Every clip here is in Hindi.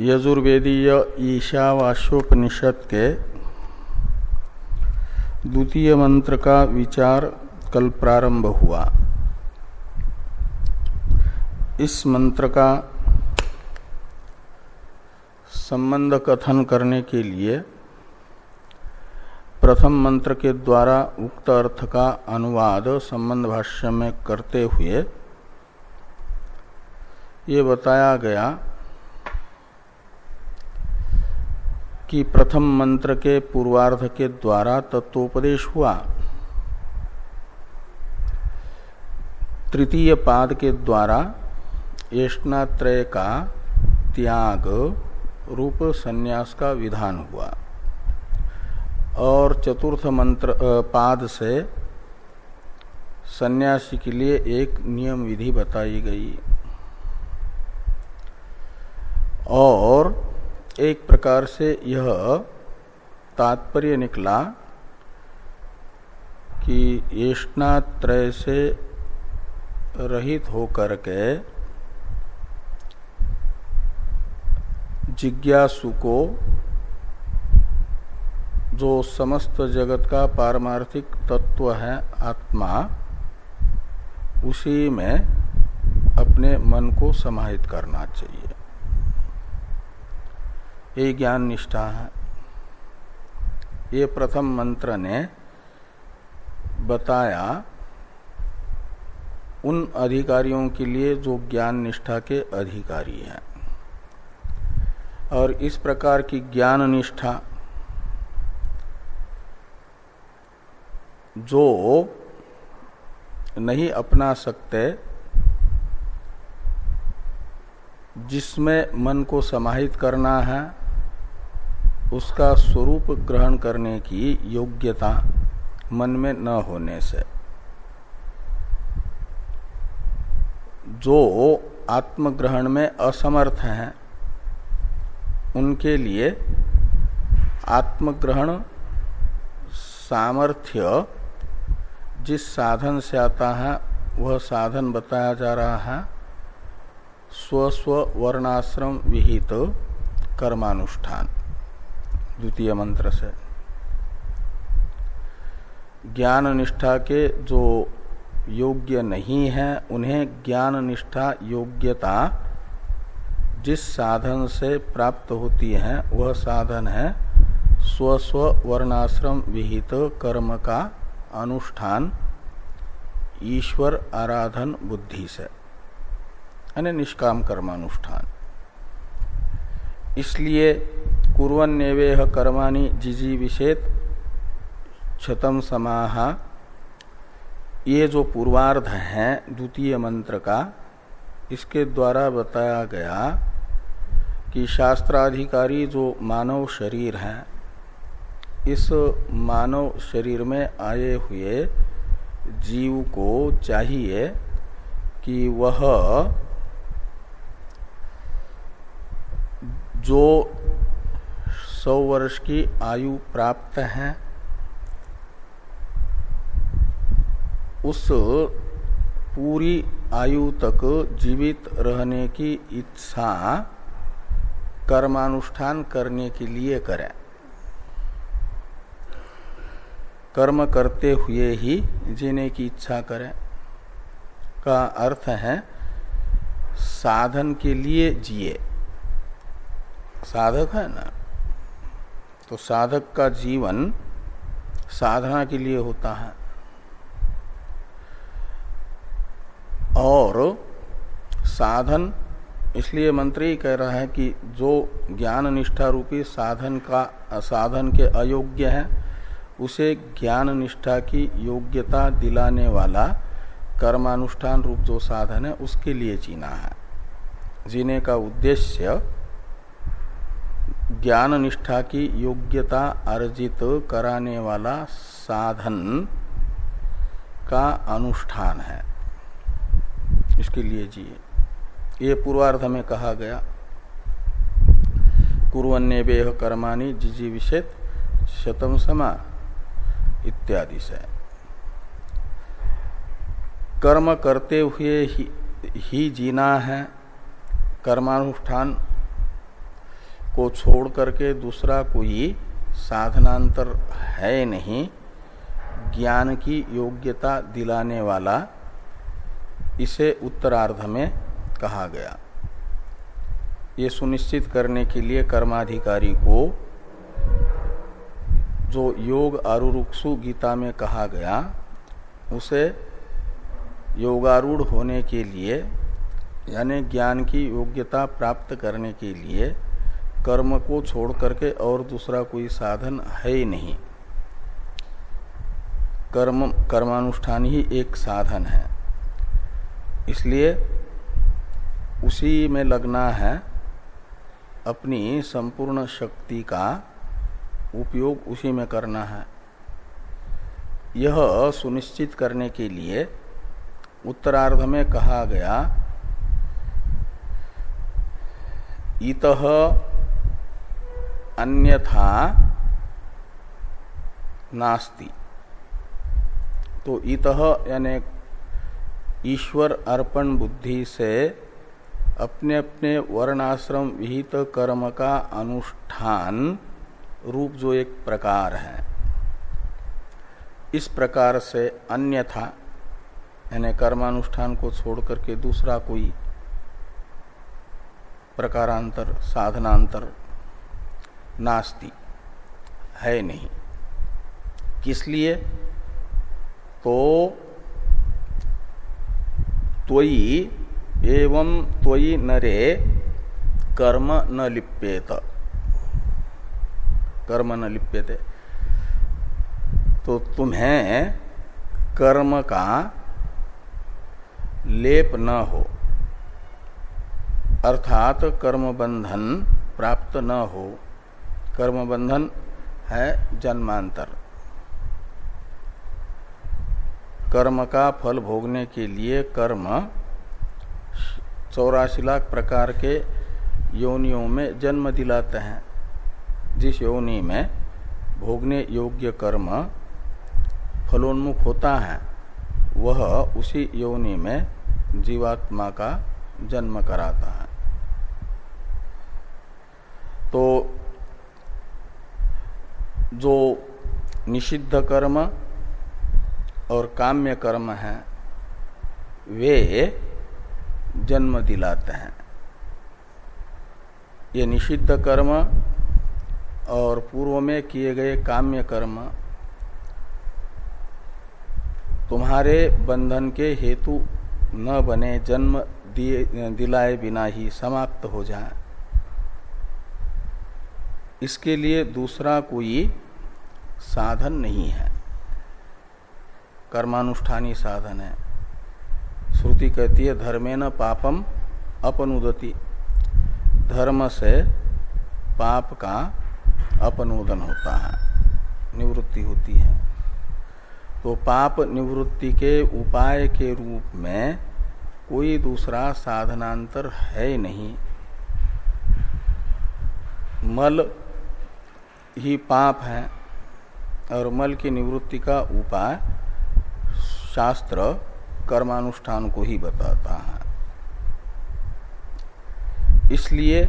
यजुर्वेदीय ईशावास्योपनिषद के द्वितीय मंत्र का विचार कल प्रारंभ हुआ। इस मंत्र का संबंध कथन करने के लिए प्रथम मंत्र के द्वारा उक्त अर्थ का अनुवाद संबंध भाष्य में करते हुए ये बताया गया कि प्रथम मंत्र के पूर्वार्ध के द्वारा तत्वोपदेश हुआ। तृतीय पाद के द्वारा येष्णात्रय का त्याग रूप संन्यास का विधान हुआ। और चतुर्थ मंत्र पाद से सन्यासी के लिए एक नियम विधि बताई गई। और एक प्रकार से यह तात्पर्य निकला कि येष्णात्रय से रहित होकर के जिज्ञासु को जो समस्त जगत का पारमार्थिक तत्व है आत्मा, उसी में अपने मन को समाहित करना चाहिए। ये ज्ञान निष्ठा है। ये प्रथम मंत्र ने बताया, उन अधिकारियों के लिए जो ज्ञान निष्ठा के अधिकारी हैं। और इस प्रकार की ज्ञान निष्ठा जो नहीं अपना सकते, जिसमें मन को समाहित करना है उसका स्वरूप ग्रहण करने की योग्यता मन में न होने से। जो आत्मग्रहण में असमर्थ हैं, उनके लिए आत्मग्रहण सामर्थ्य जिस साधन से आता है, वह साधन बताया जा रहा है स्वस्व वर्णाश्रम विहित कर्मानुष्ठान। द्वितीय मंत्र से। ज्ञान निष्ठा के जो योग्य नहीं है, उन्हें ज्ञान निष्ठा योग्यता जिस साधन से प्राप्त होती है, वह साधन है स्वस्व वर्णाश्रम विहित कर्म का अनुष्ठान ईश्वर आराधन बुद्धि से, यानी निष्काम कर्मानुष्ठान। इसलिए कुरन नेवेह कर्माणी जिजी विषेत क्षतम समाहा। ये जो पूर्वार्ध है, द्वितीय मंत्र का, इसके द्वारा बताया गया कि शास्त्राधिकारी जो मानव शरीर है, इस मानव शरीर में आए हुए जीव को चाहिए कि वह जो सौ वर्ष की आयु प्राप्त है। उस पूरी आयु तक जीवित रहने की इच्छा कर्मानुष्ठान करने के लिए करें। कर्म करते हुए ही जीने की इच्छा करें। का अर्थ है, साधन के लिए जिए। साधक है ना? तो साधक का जीवन साधना के लिए होता है। और साधन, इसलिए मंत्री कह रहा है कि जो ज्ञान निष्ठा रूपी साधन का, साधन के अयोग्य है, उसे ज्ञान निष्ठा की योग्यता दिलाने वाला कर्मानुष्ठान रूप जो साधन है, उसके लिए जीना है। जीने का उद्देश्य ज्ञान निष्ठा की योग्यता अर्जित कराने वाला साधन का अनुष्ठान है। इसके लिए जिए। ये पूर्वार्ध में कहा गया कुरन्ने बेह कर्माणी जिजी विषेत शतम समा इत्यादि से। कर्म करते हुए ही, ही जीना है। कर्मानुष्ठान को छोड़ करके दूसरा कोई साधनांतर है नहीं, ज्ञान की योग्यता दिलाने वाला, इसे उत्तरार्ध में कहा गया। ये सुनिश्चित करने के लिए कर्माधिकारी को, जो योग आरुरुक्षु गीता में कहा गया, उसे योगारूढ़ होने के लिए, यानी ज्ञान की योग्यता प्राप्त करने के लिए कर्म को छोड़ करके और दूसरा कोई साधन है ही नहीं। कर्म, कर्मानुष्ठान ही एक साधन है। इसलिए उसी में लगना है, अपनी संपूर्ण शक्ति का उपयोग उसी में करना है। यह सुनिश्चित करने के लिए उत्तरार्ध में कहा गया, इत अन्यथा नास्ति। तो इत यानी ईश्वर अर्पण बुद्धि से अपने अपने वर्णाश्रम विहित कर्म का अनुष्ठान रूप जो एक प्रकार है। इस प्रकार से अन्यथा यानी कर्मानुष्ठान को छोड़ करके दूसरा कोई प्रकारांतर, साधनांतर नास्ति, है नहीं। किस लिए? तो त्वयि एवं त्वयि नरे कर्म न लिप्येत। कर्म न लिप्यते। तो तुम्हें कर्म का लेप न हो, अर्थात कर्म बंधन प्राप्त न हो कर्म बंधन है जन्मांतर। कर्म का फल भोगने के लिए कर्म चौरासी लाख प्रकार के योनियों में जन्म दिलाते हैं। जिस योनि में भोगने योग्य कर्म फलोन्मुख होता है, वह उसी योनि में जीवात्मा का जन्म कराता है। तो जो निषिद्ध कर्म और काम्य कर्म है, वे जन्म दिलाते हैं। ये निषिद्ध कर्म और पूर्व में किए गए काम्य कर्म तुम्हारे बंधन के हेतु न बने, जन्म दिए, दिलाए बिना ही समाप्त हो जाए। इसके लिए दूसरा कोई साधन नहीं है। कर्मानुष्ठानी साधन है। श्रुति कहती है धर्मे न पापम अपनुदति। धर्म से पाप का अपनोदन होता है, निवृत्ति होती है। तो पाप निवृत्ति के उपाय के रूप में कोई दूसरा साधनांतर है नहीं। मल ही पाप है। और मल की निवृत्ति का उपाय शास्त्र कर्मानुष्ठान को ही बताता है। इसलिए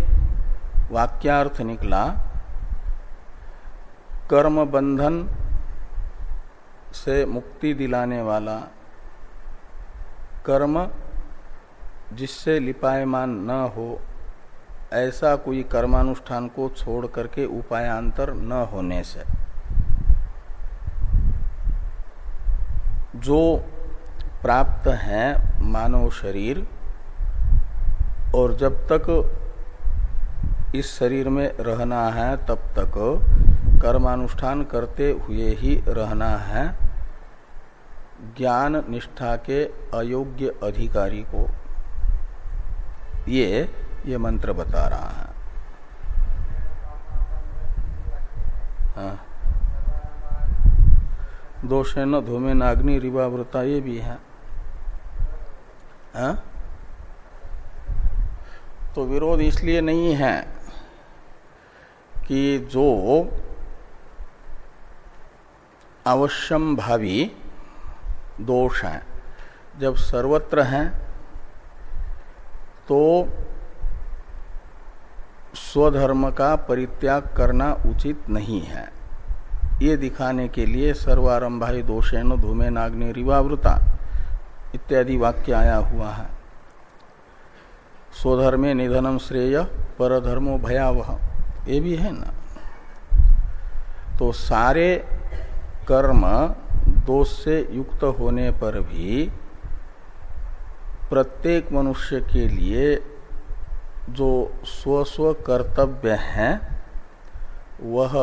वाक्यार्थ निकला कर्म बंधन से मुक्ति दिलाने वाला कर्म जिससे लिपायमान न हो, ऐसा कोई कर्मानुष्ठान को छोड़ करके उपायांतर न होने से। जो प्राप्त है मानव शरीर, और जब तक इस शरीर में रहना है, तब तक कर्मानुष्ठान करते हुए ही रहना है ज्ञान निष्ठा के अयोग्य अधिकारी को ये ये मंत्र बता रहा है हाँ। दोष है न धूमे नाग्नि रिवावृता ये भी है। हाँ? तो विरोध इसलिए नहीं है कि जो अवश्यम भावी दोष है। जब सर्वत्र हैं तो स्वधर्म का परित्याग करना उचित नहीं है। ये दिखाने के लिए सर्वारंभाई दोषेण धूमे नाग्नि रिवावृता इत्यादि वाक्य आया हुआ है। स्वधर्मे निधनम श्रेय, परधर्मो भयावह। ये भी है ना? तो सारे कर्म दोष से युक्त होने पर भी प्रत्येक मनुष्य के लिए जो स्व स्व कर्तव्य है, वह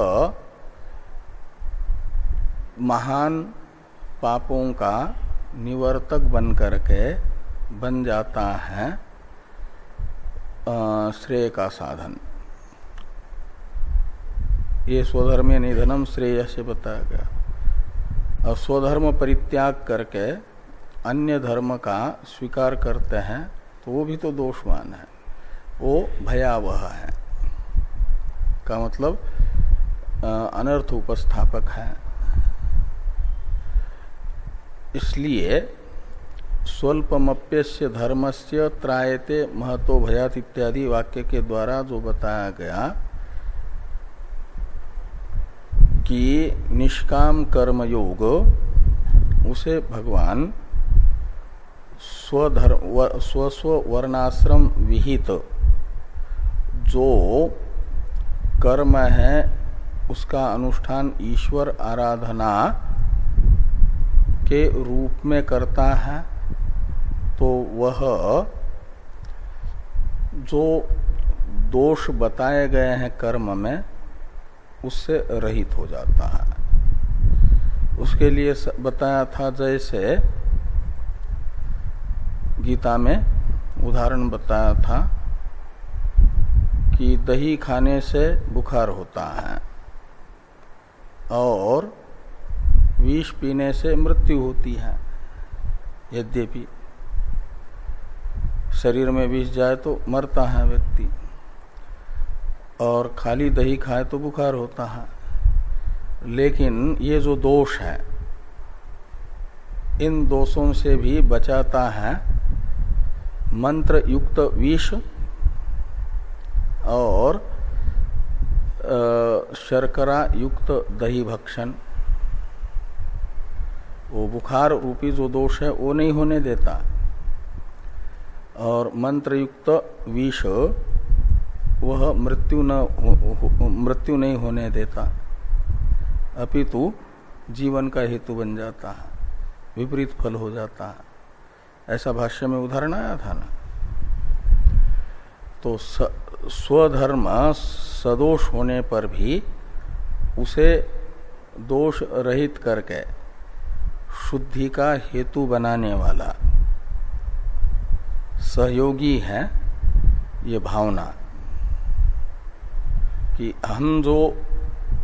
महान पापों का निवर्तक बन करके बन जाता है श्रेय का साधन। ये स्वधर्म निधनम श्रेय से बताया गया। और स्वधर्म परित्याग करके अन्य धर्म का स्वीकार करते हैं तो वो भी तो दोषवान है। वो भयावह है। का मतलब अनर्थ उपस्थापक है। इसलिए स्वल्पमप्यस्य धर्मस्य त्रायते महतो भयात इत्यादि वाक्य के द्वारा जो बताया गया कि निष्काम कर्म योग उसे भगवान स्वधर्म स्वस्व वर्णाश्रम विहित जो कर्म है, उसका अनुष्ठान ईश्वर आराधना के रूप में करता है तो वह जो दोष बताए गए हैं कर्म में, उससे रहित हो जाता है। उसके लिए बताया था जैसे गीता में उदाहरण बताया था कि दही खाने से बुखार होता है और विष पीने से मृत्यु होती है। यद्यपि शरीर में विष जाए तो मरता है व्यक्ति, और खाली दही खाए तो बुखार होता है। लेकिन ये जो दोष है, इन दोषों से भी बचाता है मंत्र युक्त विष, और शर्करा युक्त दही भक्षण। वो बुखार रूपी जो दोष है, वो नहीं होने देता। और मंत्र युक्त विष, वह मृत्यु न मृत्यु नहीं होने देता। अपितु जीवन का हेतु बन जाता है, विपरीत फल हो जाता है। ऐसा भाष्य में उदाहरण आया था ना? तो स्वधर्म सदोष होने पर भी उसे दोष रहित करके शुद्धि का हेतु बनाने वाला। सहयोगी है ये भावना। कि हम जो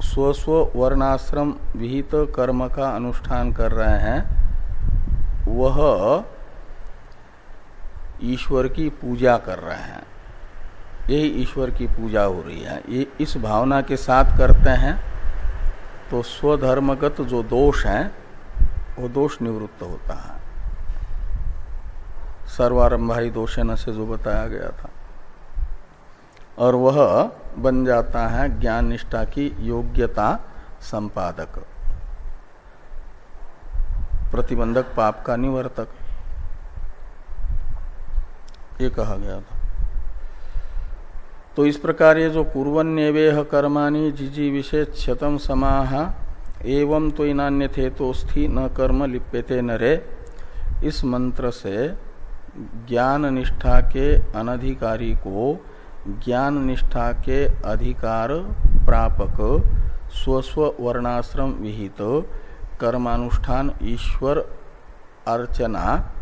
स्वस्व वर्णाश्रम विहित कर्म का अनुष्ठान कर रहे हैं, वह ईश्वर की पूजा कर रहे हैं। यही ईश्वर की पूजा हो रही है। ये इस भावना के साथ करते हैं तो स्वधर्मगत जो दोष है वो दोष निवृत्त होता है। सर्वारंभाई दोषण से जो बताया गया था। और वह बन जाता है ज्ञान निष्ठा की योग्यता संपादक। प्रतिबंधक पाप का निवर्तक। ये कहा गया था। तो इस प्रकार ये जो पूर्वन्यवेह कर्माणी जिजी विशेष क्षतम समाह एवं तो इनान्य थे तो स्थि न कर्म लिप्यते नरे इस मंत्र से ज्ञान निष्ठा के अनधिकारी को ज्ञान निष्ठा के अधिकार प्रापक स्वस्व वर्णाश्रम विहित कर्मानुष्ठान ईश्वर अर्चना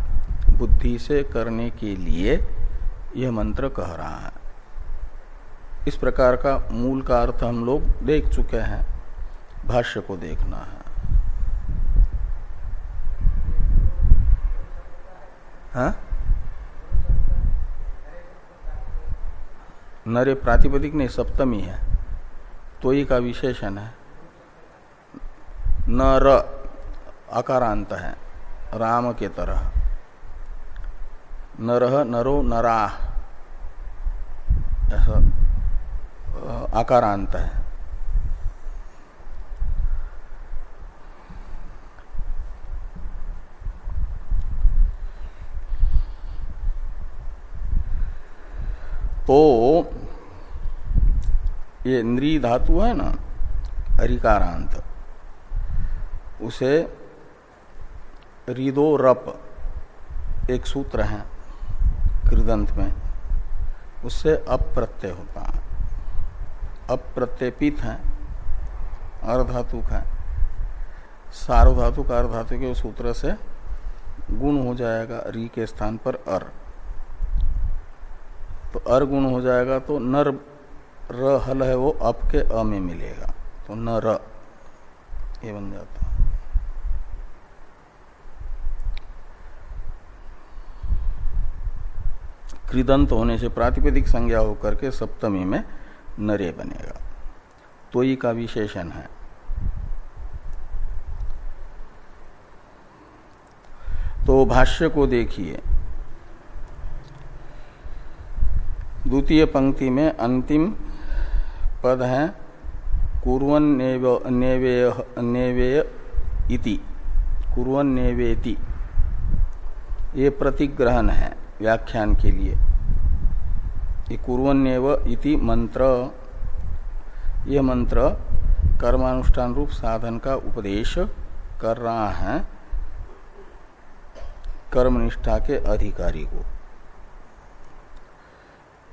बुद्धि से करने के लिए यह मंत्र कह रहा है। इस प्रकार का मूल का अर्थ हम लोग देख चुके हैं। भाष्य को देखना है। हा? नरे प्रातिपदिक नहीं, सप्तमी है। तो ही का विशेषण है। न र, अकारांत है। राम के तरह। नरह नरो नरा ऐसा आकारांत है। तो ये इंद्री धातु है ना, अरिकारांत। उसे रिदो रप एक सूत्र है, कृदंत में। उससे अप्रत्यय होता है। अप्रत्ययपित है अर्धातुक है। सार्वधातुक अर्धातु के सूत्र से गुण हो जाएगा, री के स्थान पर अर। तो अर गुण हो जाएगा तो नर र हल है वो अप के अ में मिलेगा। तो न र। ये बन जाता कृदंत होने से प्रातिपदिक संज्ञा होकर के सप्तमी में नरे बनेगा। तो ही का विशेषण है। तो भाष्य को देखिए। द्वितीय पंक्ति में अंतिम पद है कुरन नेवेय इति। कुरन नेवेति। ये प्रतिग्रहण है व्याख्यान के लिए। ये कुरन्नेव इति मंत्र। ये मंत्र कर्मानुष्ठान रूप साधन का उपदेश कर रहा है कर्मनिष्ठा के अधिकारी को।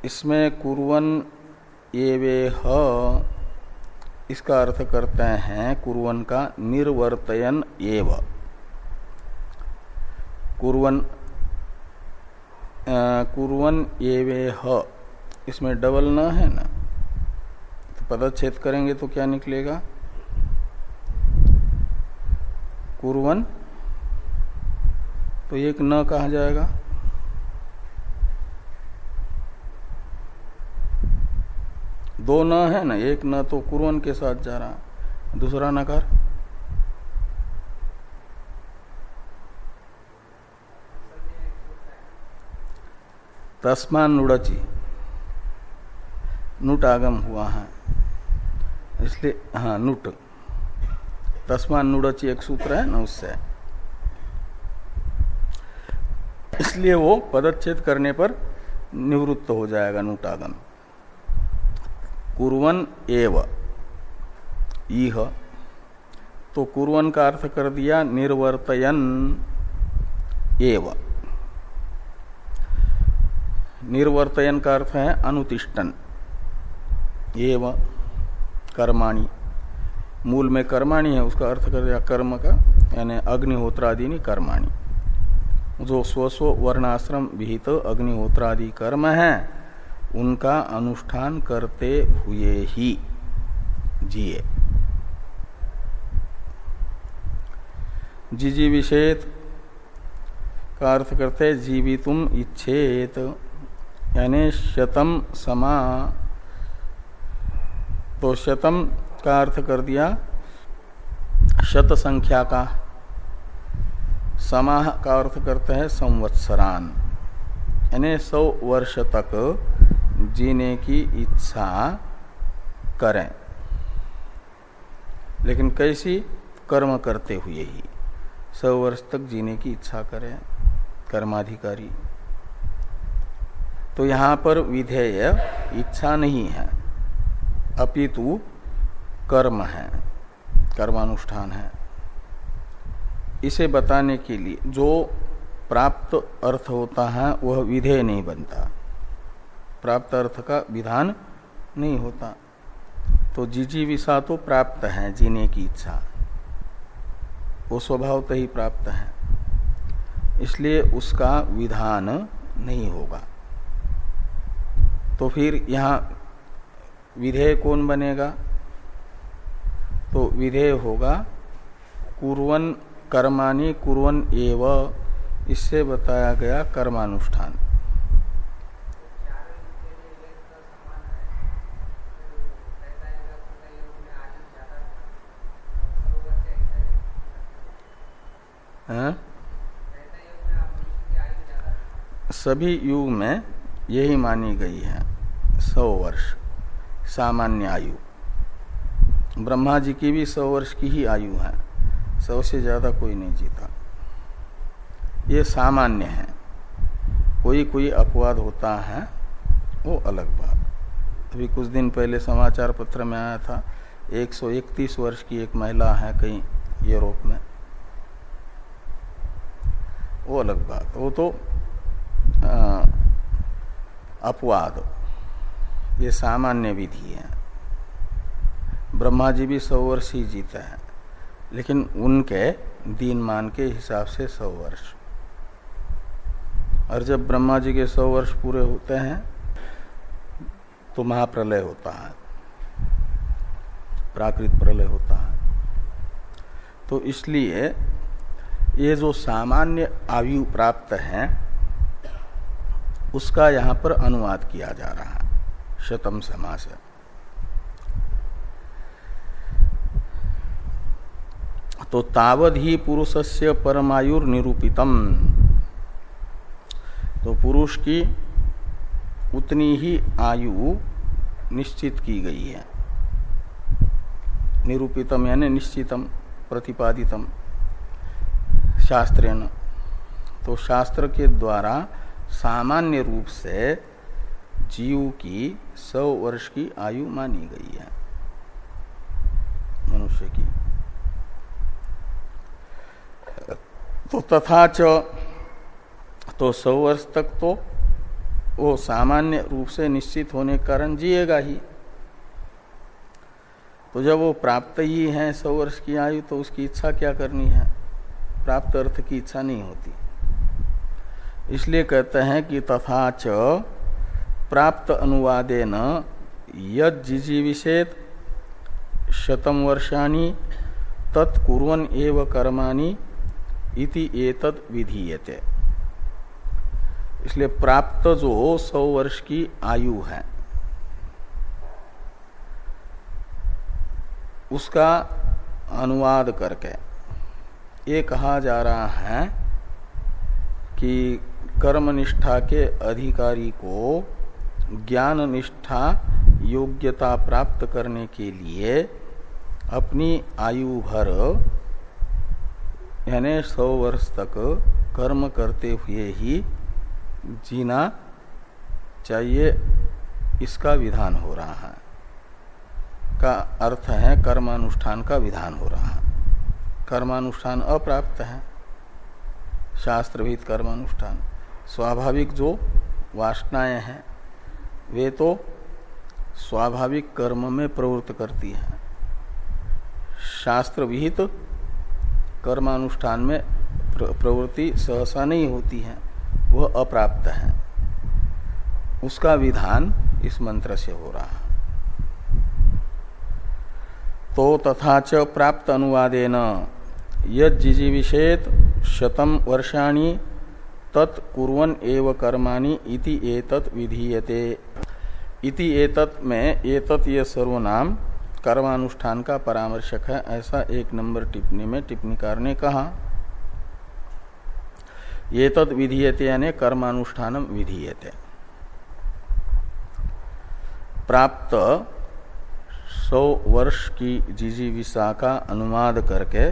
इसमें कुरवन ये वे ह, इसका अर्थ करते हैं कुरवन का निर्वर्तयन एव। कुरन वे एवेह इसमें डबल न है ना? तो पदच्छेद करेंगे तो क्या निकलेगा? कुरवन तो एक न कहा जाएगा। दो न है ना, एक न तो कुरवन के साथ जा रहा। दूसरा नकार? तस्मान नुड़ची। नुट आगम हुआ है। इसलिए हाँ नुट। तस्मान नुड़ची एक सूत्र है ना उससे। इसलिए वो पदच्छेद करने पर निवृत्त हो जाएगा नुटागम कुरवन एव। इह। तो कुरवन का अर्थ कर दिया, निर्वर्तयन एव। निर्वर्तयन का अर्थ है अनुतिष्ठन। एव, कर्माणी। मूल में कर्माणी है, उसका अर्थ कर दिया कर्म का, यानी अग्निहोत्रादि कर्माणी। जो स्वस्व वर्णाश्रम विहित अग्निहोत्रादि कर्म है उनका अनुष्ठान करते हुए ही जिए। जिजी विषेत का अर्थ करते जीवितुम इच्छेत, यानी शतम समा तो शतम का अर्थ कर दिया, शत संख्या का। समाह का अर्थ करते हैं, संवत्सरान, यानी सौ वर्ष तक जीने की इच्छा करें। लेकिन कैसी? कर्म करते हुए ही। सौ वर्ष तक जीने की इच्छा करें, कर्माधिकारी। तो यहाँ पर विधेय, इच्छा नहीं है। अपितु कर्म है, कर्मानुष्ठान है। इसे बताने के लिए जो प्राप्त अर्थ होता है, वह विधेय नहीं बनता। प्राप्त अर्थ का विधान नहीं होता। तो जीजी विषा तो प्राप्त है जीने की इच्छा। वो स्वभावतः ही प्राप्त है। इसलिए उसका विधान नहीं होगा। तो फिर यहाँ विधेय कौन बनेगा? तो विधेय होगा, कुरवन कर्माणी कुरवन एव। इससे बताया गया कर्मानुष्ठान। हाँ? सभी युग में यही मानी गई है, सौ वर्ष, सामान्य आयु। ब्रह्मा जी की भी सौ वर्ष की ही आयु है, सौ से ज़्यादा कोई नहीं जीता। ये सामान्य है। कोई कोई अपवाद होता है, वो अलग बात। अभी कुछ दिन पहले समाचार पत्र में आया था 131 वर्ष की एक महिला है कहीं यूरोप में। वो अलग बात, वो तो अपवाद। ये सामान्य विधि है। ब्रह्मा जी भी सौ वर्ष ही जीते हैं, लेकिन उनके दीन मान के हिसाब से सौ वर्ष। और जब ब्रह्मा जी के सौ वर्ष पूरे होते हैं तो महाप्रलय होता है, प्राकृत प्रलय होता है। तो इसलिए ये जो सामान्य आयु प्राप्त है, उसका यहाँ पर अनुवाद किया जा रहा है, शतम समास तो तावध ही पुरुषस्य परमायुर निरूपितम तो पुरुष की उतनी ही आयु निश्चित की गई है। निरूपितम यानी निश्चितम, प्रतिपादितम। शास्त्रेण। तो शास्त्र के द्वारा सामान्य रूप से जीव की सौ वर्ष की आयु मानी गई है। मनुष्य की। तो तथा च तो सौ वर्ष तक तो वो सामान्य रूप से निश्चित होने के कारण जिएगा ही। तो जब वो प्राप्त ही है सौ वर्ष की आयु तो उसकी इच्छा क्या करनी है? प्राप्त अर्थ की इच्छा नहीं होती। इसलिए कहते हैं कि तथा च प्राप्त अनुवादे न यजीविषेत शतम वर्षाणी तत्कुर्वन एव कर्माणि इति एतद विधीयते। इसलिए प्राप्त जो सौ वर्ष की आयु है। उसका अनुवाद करके ये कहा जा रहा है कि कर्मनिष्ठा के अधिकारी को ज्ञान निष्ठा योग्यता प्राप्त करने के लिए अपनी आयु भर, यानी सौ वर्ष तक कर्म करते हुए ही जीना चाहिए, इसका विधान हो रहा है। का अर्थ है कर्मानुष्ठान का विधान हो रहा है। कर्मानुष्ठान अप्राप्त है। शास्त्रविद कर्मानुष्ठान। स्वाभाविक जो वासनाएँ हैं, वे तो स्वाभाविक कर्म में प्रवृत्त करती हैं। शास्त्र विहित कर्मानुष्ठान में प्रवृत्ति सहसा नहीं होती है, वह अप्राप्त है। उसका विधान इस मंत्र से हो रहा है। तो तथा च प्राप्त अनुवादेन। यजिजीविषेत शतम वर्षाणी तत्कुर्वन एव कर्माणि इति एतत् विधीयते। इति एतत् में एतत् ये सर्वनाम कर्मानुष्ठान का परामर्शक है, ऐसा एक नंबर टिप्पणी में टिप्पणीकार ने कहा। ये तद विधीयते यानी कर्मानुष्ठान विधीयते। प्राप्त सौ वर्ष की जिजीविसा का अनुवाद करके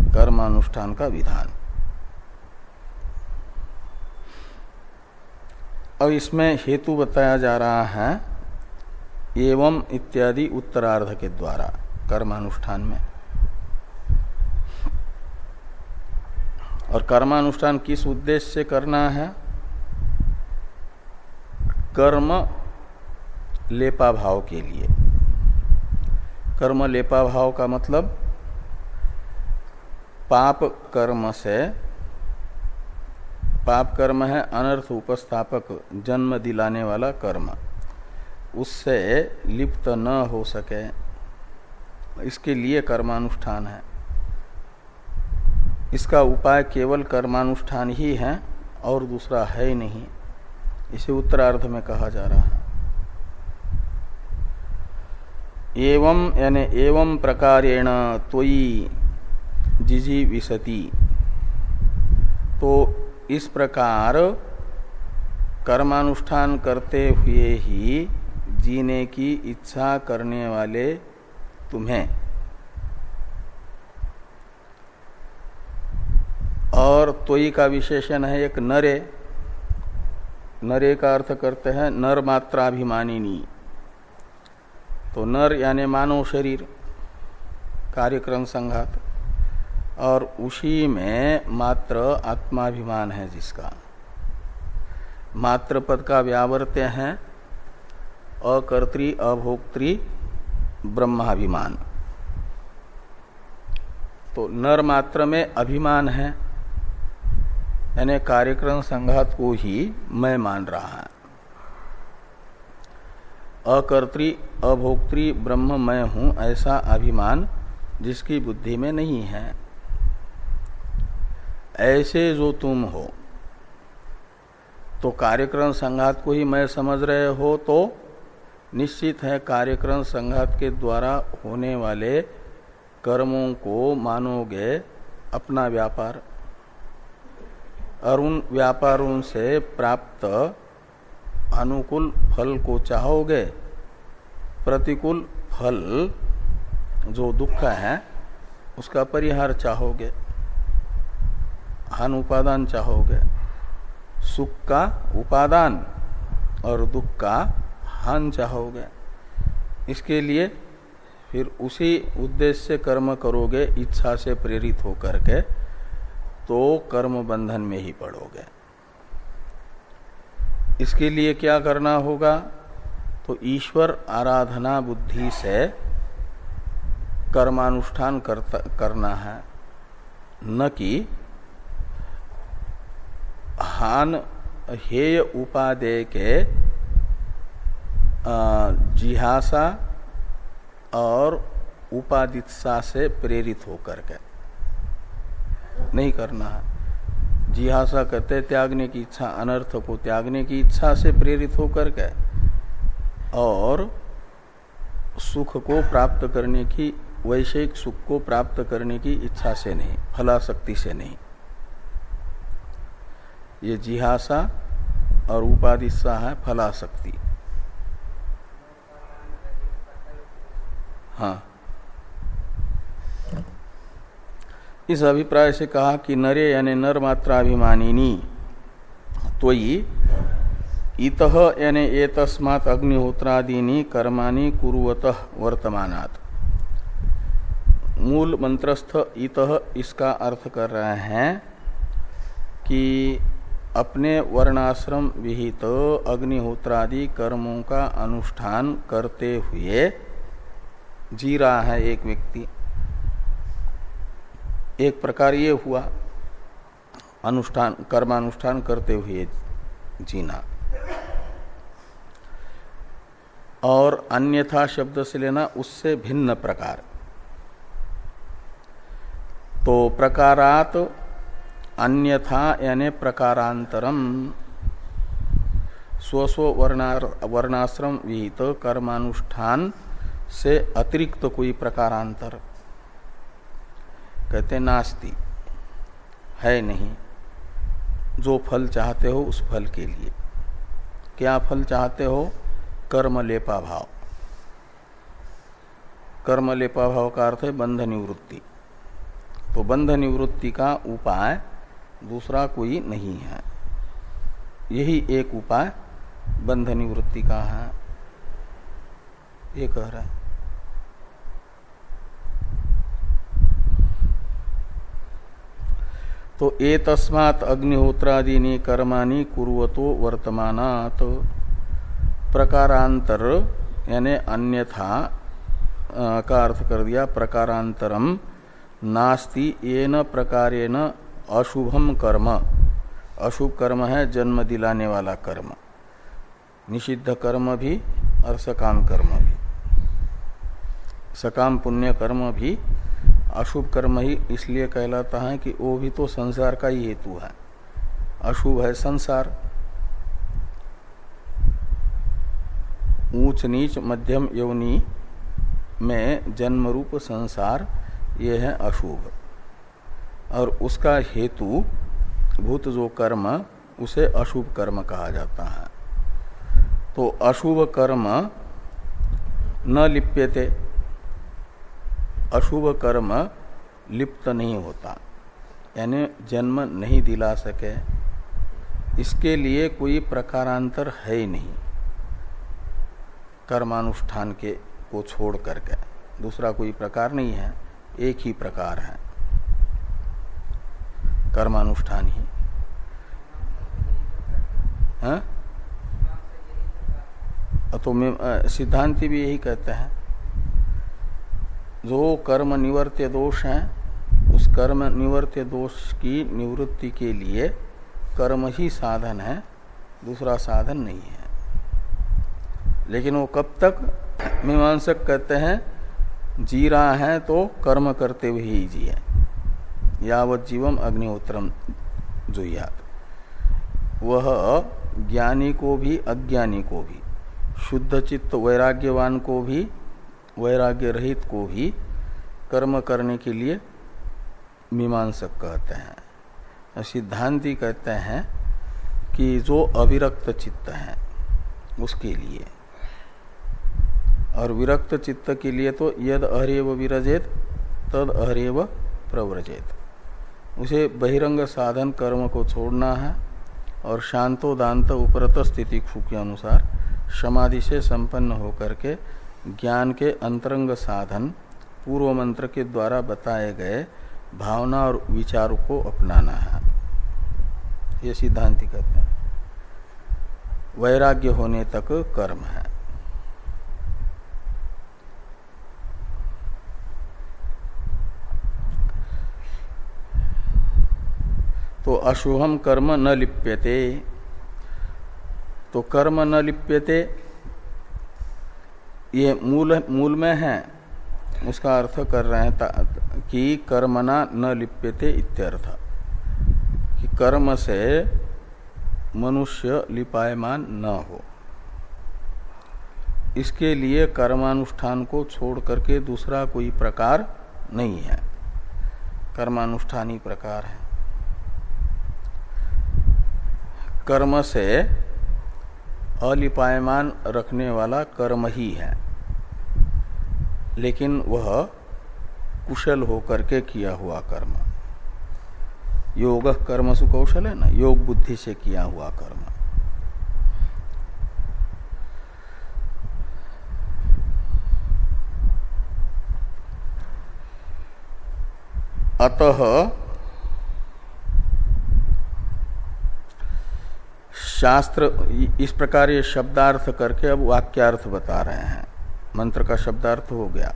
कर्मानुष्ठान का विधान। अब इसमें हेतु बताया जा रहा है, एवं इत्यादि उत्तरार्ध के द्वारा, कर्मानुष्ठान में। और कर्मानुष्ठान किस उद्देश्य से करना है? कर्म लेपा भाव के लिए। कर्म लेपा भाव का मतलब पाप कर्म से, पाप कर्म है अनर्थ उपस्थापक, जन्म दिलाने वाला कर्म। उससे लिप्त न हो सके, इसके लिए कर्मानुष्ठान है। इसका उपाय केवल कर्मानुष्ठान ही है, और दूसरा है ही नहीं। इसे उत्तरार्ध में कहा जा रहा है। एवं, यानी एवं प्रकारेण त्वयी जिजी विसती। तो इस प्रकार कर्मानुष्ठान करते हुए ही जीने की इच्छा करने वाले तुम्हें। और तोई का विशेषण है एक नरे। नरे का अर्थ करते हैं नर मात्राभिमानिनी। तो नर यानी मानव शरीर, कार्यक्रम संघात। और उसी में मात्र आत्माभिमान है जिसका। मात्र पद का व्यावर्त्य है अकर्तृ अभोक्त्री, ब्रह्माभिमान। तो नर मात्र में अभिमान है। यानी कार्यक्रम संघात को ही मैं मान रहा है। अकर्त्री, अभोक्त्री, ब्रह्म मैं हूँ ऐसा अभिमान जिसकी बुद्धि में नहीं है। ऐसे जो तुम हो तो कार्यक्रम संघात को ही मैं समझ रहे हो तो निश्चित है कार्यक्रम संघात के द्वारा होने वाले कर्मों को मानोगे अपना व्यापार। और उन व्यापारों से प्राप्त अनुकूल फल को चाहोगे, प्रतिकूल फल जो दुख है, उसका परिहार चाहोगे। हान उपादान चाहोगे। सुख का उपादान और दुख का हान चाहोगे। इसके लिए फिर उसी उद्देश्य से कर्म करोगे, इच्छा से प्रेरित होकर के तो कर्म बंधन में ही पड़ोगे। इसके लिए क्या करना होगा? तो ईश्वर आराधना बुद्धि से कर्मानुष्ठान करना है। न कि हान हेय उपादेय के जिहासा और उपादित्सा से प्रेरित होकर के। नहीं करना है। जिहासा कहते त्यागने की इच्छा, अनर्थ को त्यागने की इच्छा से प्रेरित होकर के और सुख को प्राप्त करने की, वैषयिक सुख को प्राप्त करने की इच्छा से नहीं, फलाशक्ति से नहीं। ये जिहासा और उपाधिसा है फलाशक्ति हाँ। इस अभिप्राय से कहा कि नरे यानी नर मात्राभिमानिनी तो इत यानी ए तस्मात अग्निहोत्रादीनी कर्माणि कुरुवत वर्तमानात। मूल मंत्रस्थ इत इसका अर्थ कर रहे हैं कि अपने वर्णाश्रम विहित अग्निहोत्रादि कर्मों का अनुष्ठान करते हुए जी रहा है एक व्यक्ति। एक प्रकार ये हुआ, अनुष्ठान, कर्मानुष्ठान करते हुए जीना। और अन्यथा शब्द से लेना उससे भिन्न प्रकार। तो प्रकारात अन्यथा यानी प्रकारांतरम। स्वस्व वर्णाश्रम विहित कर्मानुष्ठान से अतिरिक्त कोई प्रकारांतर। कहते नास्ति, है नहीं। जो फल चाहते हो, उस फल के लिए। क्या फल चाहते हो? कर्म लेपा भाव। कर्म लेपा भाव का अर्थ है बंध निवृत्ति तो बंध निवृत्ति का उपाय दूसरा कोई नहीं है। यही एक उपाय बंध निवृत्ति का है। ये कह रहा है। तो ए तस्मात अग्निहोत्रादीनी कर्माणी कुरतो वर्तमानात। प्रकारांतर यानी अन्यथा का अर्थ कर दिया प्रकारांतरम नास्ति, येन प्रकारेण अशुभम कर्म। अशुभ कर्म है जन्म दिलाने वाला कर्म। निषिद्ध कर्म भी और सकाम कर्म भी। सकाम पुण्य कर्म भी, अशुभ कर्म ही इसलिए कहलाता है कि वो भी तो संसार का ही हेतु है। अशुभ है संसार। ऊंच नीच मध्यम यौनी में जन्म रूप संसार, ये है अशुभ। और उसका हेतु भूत जो कर्म, उसे अशुभ कर्म कहा जाता है। तो अशुभ कर्म न लिप्यते। अशुभ कर्म लिप्त नहीं होता। यानी जन्म नहीं दिला सके। इसके लिए कोई प्रकारांतर है ही नहीं। कर्मानुष्ठान के को छोड़ करके। दूसरा कोई प्रकार नहीं है। एक ही प्रकार है। कर्मानुष्ठान ही। है? तो सिद्धांति भी यही कहते हैं। जो कर्म निवर्त्य दोष है, उस कर्म निवर्त्य दोष की निवृत्ति के लिए कर्म ही साधन है, दूसरा साधन नहीं है। लेकिन वो कब तक, मीमांसक कहते हैं जी रहा है तो कर्म करते हुए ही जिए यावत जीवम अग्निहोत्रम जुयात वह ज्ञानी को भी, अज्ञानी को भी शुद्ध चित्त वैराग्यवान को भी वैराग्य रहित को भी कर्म करने के लिए मीमांसक कहते हैं। सिद्धांति कहते हैं कि जो अविरक्त चित्त है, उसके लिए। और विरक्त चित्त के लिए तो यद अहरेव विरजेत, तद अहरेव प्रव्रजेत। उसे बहिरंग साधन कर्म को छोड़ना है और शांतो दांत उपरत स्थिति के अनुसार समाधि से संपन्न होकर के ज्ञान के अंतरंग साधन पूर्व मंत्र के द्वारा बताए गए भावना और विचारों को अपनाना है। ये सिद्धांति कहते हैं। वैराग्य होने तक कर्म है। तो अशुभम कर्म न लिप्यते। तो कर्म न लिप्यते, ये मूल मूल में है, उसका अर्थ कर रहे हैं कि कर्मना न लिप्यते इत्यर्थ। कि कर्म से मनुष्य लिपायमान न हो। इसके लिए कर्मानुष्ठान को छोड़ करके दूसरा कोई प्रकार नहीं है। कर्मानुष्ठान प्रकार है। कर्म से अलिपायमान रखने वाला कर्म ही है। लेकिन वह कुशल होकर के किया हुआ कर्म। योग कर्म सुकौशल है ना? योग बुद्धि से किया हुआ कर्म। अतः शास्त्र इस प्रकार ये शब्दार्थ करके अब वाक्यार्थ बता रहे हैं। मंत्र का शब्दार्थ हो गया।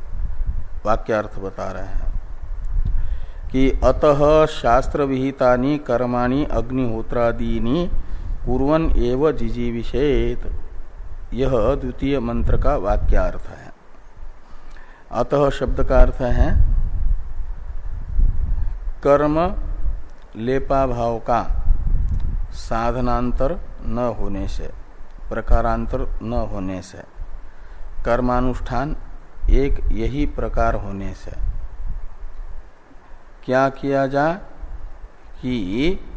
वाक्यार्थ बता रहे हैं कि अतः शास्त्र विहिता कर्माणि अग्निहोत्रादीनी कुरन एव जिजीविषेत। यह द्वितीय मंत्र का वाक्यार्थ है। अतः शब्द का अर्थ है कर्म लेपा भाव का। साधनांतर न होने से, प्रकारांतर न होने से, कर्मानुष्ठान एक यही प्रकार होने से। क्या किया जा? कि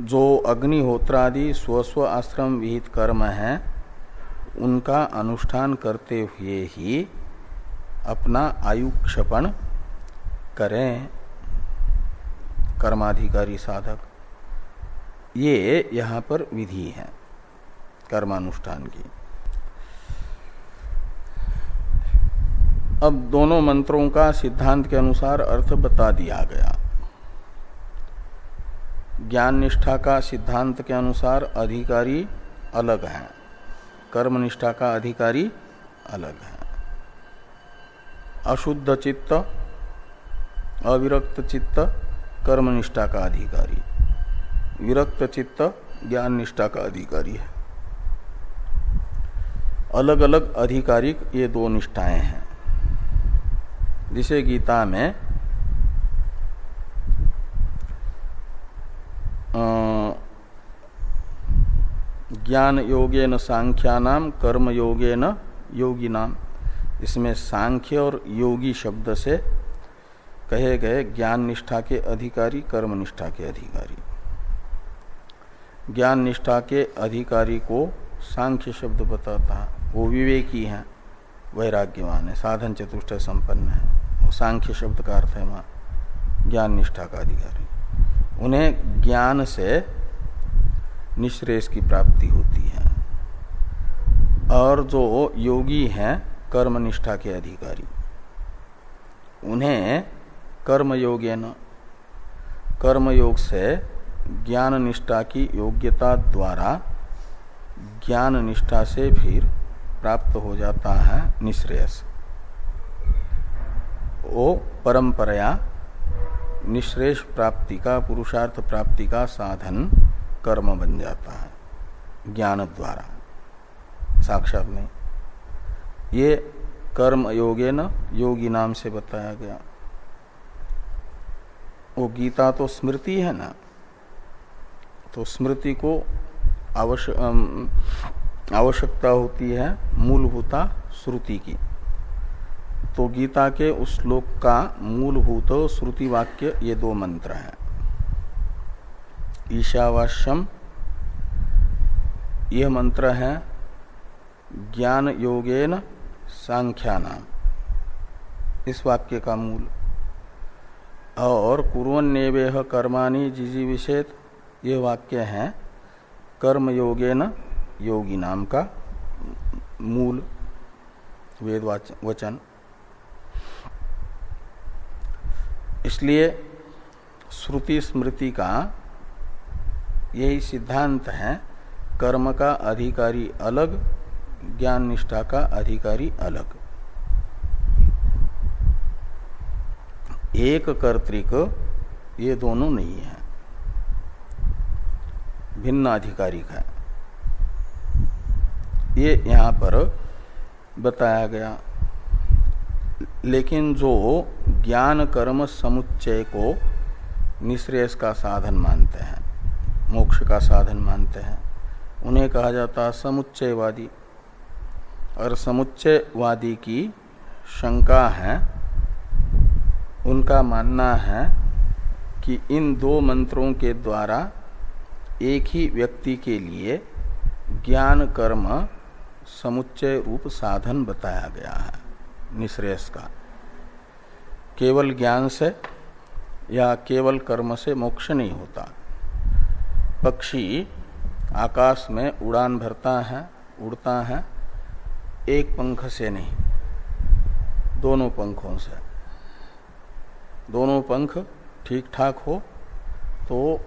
जो अग्निहोत्रादि स्वस्व आश्रम विहित कर्म है, उनका अनुष्ठान करते हुए ही अपना आयुक्षपण करें। कर्माधिकारी साधक, ये यहाँ पर विधि है, कर्मानुष्ठान की। अब दोनों मंत्रों का सिद्धांत के अनुसार अर्थ बता दिया गया। ज्ञान निष्ठा का सिद्धांत के अनुसार अधिकारी अलग है कर्म निष्ठा का अधिकारी अलग है। अशुद्ध चित्त, अविरक्त चित्त कर्म निष्ठा का अधिकारी। विरक्त चित्त ज्ञान निष्ठा का अधिकारी है। अलग अलग अधिकारिक ये दो निष्ठाएँ हैं। जिसे गीता में ज्ञान योगे न सांख्या नाम कर्म योगे न योगी नाम इसमें सांख्य और योगी शब्द से कहे गए ज्ञान निष्ठा के अधिकारी कर्म निष्ठा के अधिकारी। ज्ञान निष्ठा के अधिकारी को सांख्य शब्द बताता है। वो विवेकी है, वैराग्यवान है, साधन चतुष्ट संपन्न है। वो सांख्य शब्द का अर्थ है वहाँ ज्ञान निष्ठा का अधिकारी। उन्हें ज्ञान से निश्रेष की प्राप्ति होती है। और जो योगी हैं, कर्मनिष्ठा के अधिकारी। उन्हें कर्म न कर्म से ज्ञान निष्ठा की योग्यता द्वारा ज्ञान निष्ठा से फिर प्राप्त हो जाता है निश्रेयस। वो परंपराया निश्रेष प्राप्ति का, पुरुषार्थ प्राप्ति का साधन कर्म बन जाता है, ज्ञान द्वारा। साक्षात नहीं। ये कर्म योगे न योगी नाम से बताया गया। वो गीता तो स्मृति है ना तो स्मृति को आवश्यकता होती है मूलभूता श्रुति की। तो गीता के उस श्लोक का मूलभूत श्रुति वाक्य ये दो मंत्र हैं। ईशावास्यम, यह मंत्र है ज्ञान योगेन सांख्यानाम। इस वाक्य का मूल और कुरन्नेवेह कर्माणी जिजी विषेत ये वाक्य है। कर्म योगेन योगी नाम का मूल वेद वचन। इसलिए श्रुति स्मृति का यही सिद्धांत है, कर्म का अधिकारी अलग, ज्ञान निष्ठा का अधिकारी अलग। एक कर्तिक, ये दोनों नहीं है। भिन्न अधिकारिक है। ये यहाँ पर बताया गया। लेकिन जो ज्ञान कर्म समुच्चय को निश्रेयस का साधन मानते हैं, मोक्ष का साधन मानते हैं, उन्हें कहा जाता है समुच्चयवादी। और समुच्चयवादी की शंका है उनका मानना है कि इन दो मंत्रों के द्वारा एक ही व्यक्ति के लिए ज्ञान कर्म समुच्चय रूप साधन बताया गया है, निश्रेयस का। केवल ज्ञान से या केवल कर्म से मोक्ष नहीं होता। पक्षी आकाश में उड़ान भरता है, उड़ता है, एक पंख से नहीं, दोनों पंखों से। दोनों पंख ठीक ठाक हो तो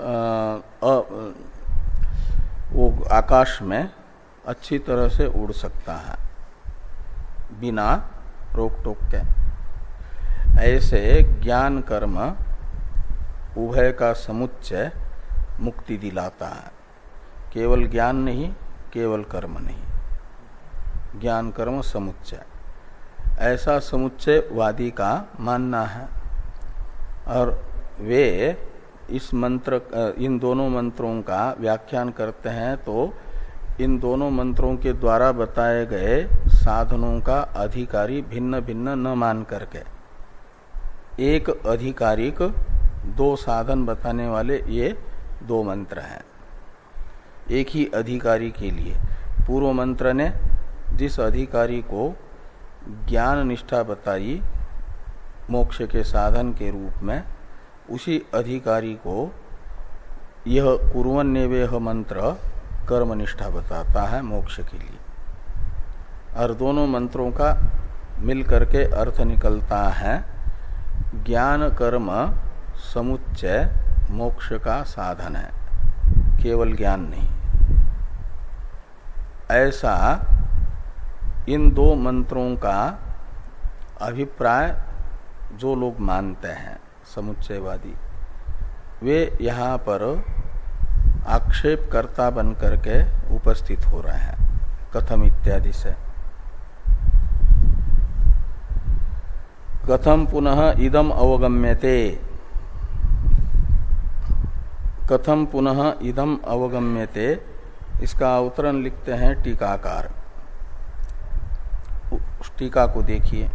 आ, आ, वो आकाश में अच्छी तरह से उड़ सकता है बिना रोक टोक के। ऐसे ज्ञान कर्म उभय का समुच्चय मुक्ति दिलाता है। केवल ज्ञान नहीं केवल कर्म नहीं। ज्ञान कर्म समुच्चय। ऐसा समुच्चय वादी का मानना है। और वे इस मंत्र इन दोनों मंत्रों का व्याख्यान करते हैं तो इन दोनों मंत्रों के द्वारा बताए गए साधनों का अधिकारी भिन्न भिन्न न मान करके। एक अधिकारिक दो साधन बताने वाले ये दो मंत्र हैं। एक ही अधिकारी के लिए। पूर्व मंत्र ने जिस अधिकारी को ज्ञान निष्ठा बताई मोक्ष के साधन के रूप में, उसी अधिकारी को यह कुरन्नेवेह मंत्र कर्म निष्ठा बताता है मोक्ष के लिए। और दोनों मंत्रों का मिल करके अर्थ निकलता है, ज्ञान कर्म समुच्चय मोक्ष का साधन है, केवल ज्ञान नहीं। ऐसा इन दो मंत्रों का अभिप्राय जो लोग मानते हैं, समुच्चयवादी, वे यहाँ पर आक्षेपकर्ता बन करके उपस्थित हो रहे हैं, कथम इत्यादि से। कथम पुनः इदम अवगम्यते। कथम पुनः इदम अवगम्यते। इसका अवतरण लिखते हैं टीकाकार। टीका को देखिए।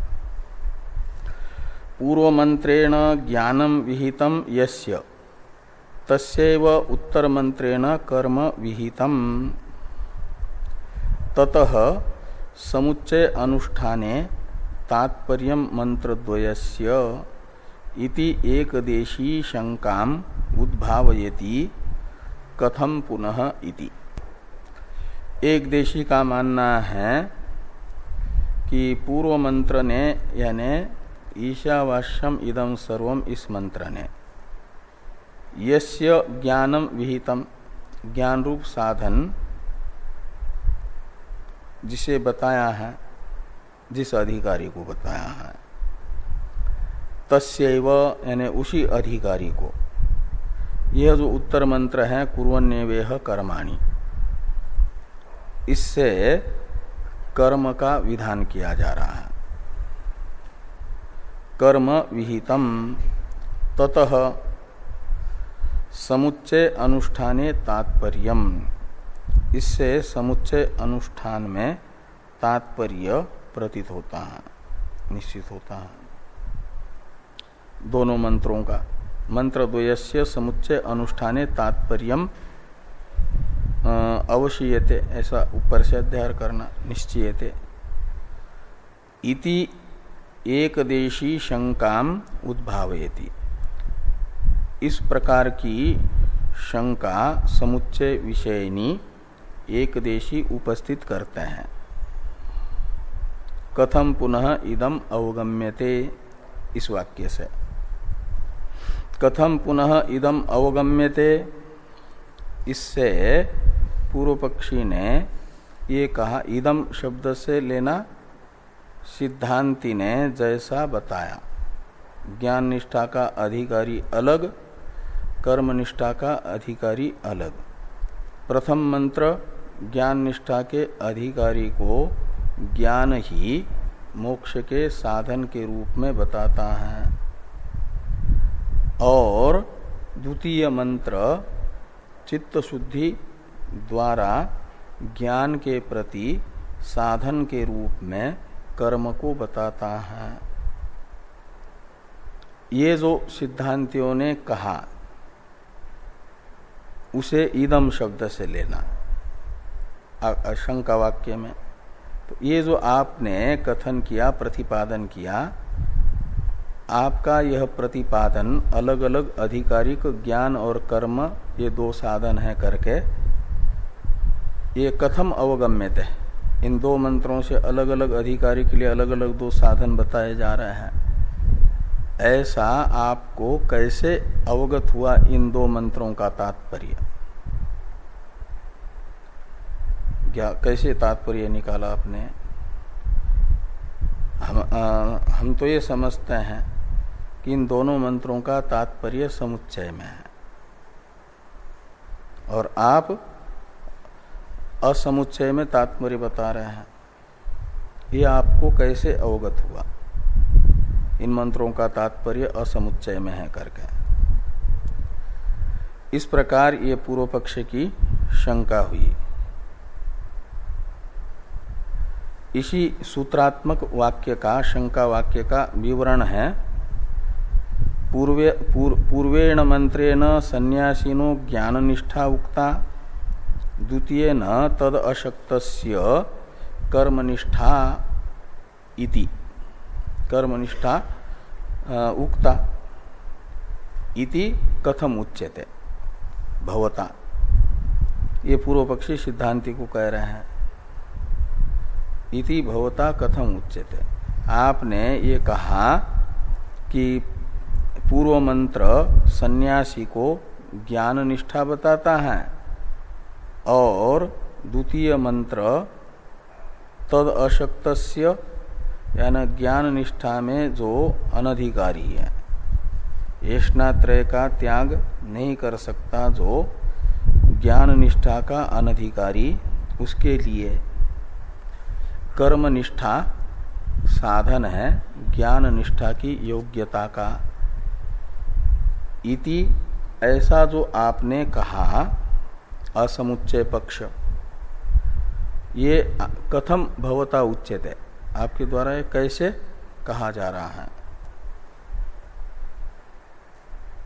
पूर्व मंत्रेण ज्ञानम विहितम यस्य तस्व उत्तर मंत्रेण कर्म विहितम। ततः समुच्चय अनुष्ठाने तात्पर्य मंत्रद्वयस्य इति एकदेशी शंका उद्भावयति कथम पुनः इति। एक देशी का मानना है कि पूर्व मंत्र ने यानी ईशावास्यम इदम सर्वम इस मंत्र ने यस्य ज्ञानम विहितम ज्ञान रूप साधन, जिसे बताया है, जिस अधिकारी को बताया है तस्व यानी उसी अधिकारी को। यह जो उत्तर मंत्र है कुरन्यवेह कर्माणी। इससे कर्म का विधान किया जा रहा है। कर्म विहितम, ततः समुच्चय अनुष्ठाने तात्पर्यम। इससे समुच्चय अनुष्ठान में तात्पर्य प्रतीत होता है, निश्चित होता है। दोनों मंत्रों का। मंत्र द्वयस्य समुच्चय अनुष्ठाने तात्पर्यम अवशीयते, ऐसा ऊपर से अध्ययन करना निश्चयते। इति एक देशी शंका उद्भावयति। इस प्रकार की शंका समुच्चय विषयनी एक देशी उपस्थित करते हैं। कथम पुनः इदम अवगम्यते? इस वाक्य से। कथम पुनः इदम अवगम्यते? इससे पूर्व पक्षी ने ये कहा, इदम शब्द से लेना सिद्धांति ने जैसा बताया। ज्ञान निष्ठा का अधिकारी अलग कर्म निष्ठा का अधिकारी अलग। प्रथम मंत्र ज्ञान निष्ठा के अधिकारी को ज्ञान ही मोक्ष के साधन के रूप में बताता है। और द्वितीय मंत्र, चित्त शुद्धि द्वारा ज्ञान के प्रति साधन के रूप में कर्म को बताता है। ये जो सिद्धांतियों ने कहा, उसे इदम शब्द से लेना। शंका वाक्य में। तो ये जो आपने कथन किया, प्रतिपादन किया, आपका यह प्रतिपादन अलग अलग आधिकारिक ज्ञान और कर्म, ये दो साधन है करके ये कथम अवगम्यत। है इन दो मंत्रों से अलग अलग अधिकारी के लिए अलग अलग दो साधन बताए जा रहे हैं। ऐसा आपको कैसे अवगत हुआ इन दो मंत्रों का तात्पर्य? क्या कैसे तात्पर्य निकाला आपने? हम आ, हम तो ये समझते हैं कि इन दोनों मंत्रों का तात्पर्य समुच्चय में है। और आप असमुच्चय में तात्पर्य बता रहे हैं। ये आपको कैसे अवगत हुआ? इन मंत्रों का तात्पर्य असमुच्चय में है करके। इस प्रकार ये पूर्व पक्ष की शंका हुई। इसी सूत्रात्मक वाक्य का शंका वाक्य का विवरण है। पूर्वे पूर, पूर्वेण मंत्रेण संन्यासीनो ज्ञान निष्ठा उक्ता। द्वितीय न तद अशक्त कर्मनिष्ठा इति। कर्मनिष्ठा उक्ता इति कथम उच्यते, भवता। ये पूर्व पक्षी सिद्धांति को कह रहे हैं। इति भवता कथम उच्यते। आपने ये कहा कि पूर्व मंत्र सन्यासी को ज्ञान निष्ठा बताता है। और द्वितीय मंत्र, तद अशक्त यानी ज्ञान निष्ठा में जो अनधिकारी है। येष्णात्रय का त्याग नहीं कर सकता जो ज्ञान निष्ठा का अनधिकारी उसके लिए। कर्म निष्ठा साधन है, ज्ञान निष्ठा की योग्यता का। इति, ऐसा जो आपने कहा असमुच्चय पक्ष। ये कथम भवता उच्चते आपके द्वारा ये कैसे कहा जा रहा है?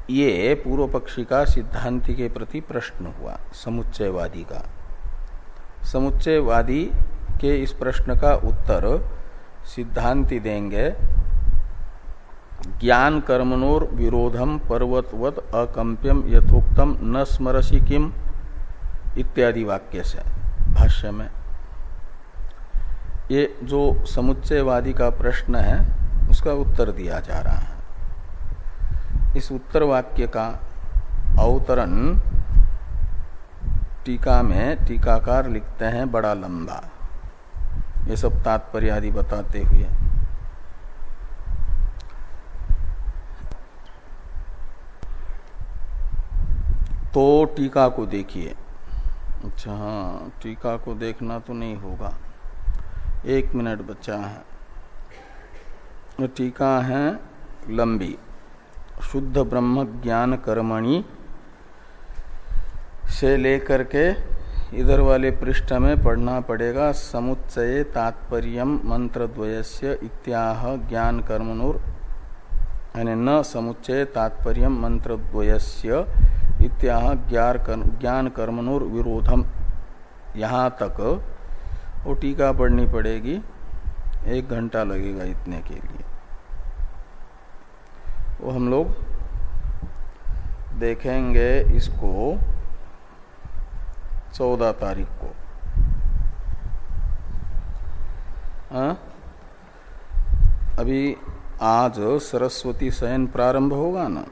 ये पूर्व पक्षी का सिद्धांति के प्रति प्रश्न हुआ, समुच्चयवादी का। समुच्चयवादी के इस प्रश्न का उत्तर सिद्धांति देंगे ज्ञान कर्मणोर विरोधम पर्वतवत अकंप्यम यथोक्तम न स्मरसी किम? इत्यादि वाक्य से भाष्य में। ये जो समुच्चयवादी का प्रश्न है, उसका उत्तर दिया जा रहा है। इस उत्तर वाक्य का अवतरण टीका में टीकाकार लिखते हैं, बड़ा लंबा। ये सब तात्पर्य आदि बताते हुए। तो टीका को देखिए। अच्छा हाँ टीका को देखना तो नहीं होगा। एक मिनट बचा है। टीका है लंबी। शुद्ध ब्रह्म ज्ञान कर्मणि से लेकर के इधर वाले पृष्ठ में पढ़ना पड़ेगा। समुच्चय तात्पर्य मंत्र द्वयस्य इत्याह ज्ञान कर्मणुर। यानी न समुच्चय तात्पर्य मंत्र द्वयस्य इत्याह ज्ञान कर्मणुर विरोधम यहाँ तक वो टीका पढ़नी पड़ेगी एक घंटा लगेगा इतने के लिए वो हम लोग देखेंगे इसको चौदह तारीख को आ? हाँ? अभी आज सरस्वती शयन प्रारंभ होगा ना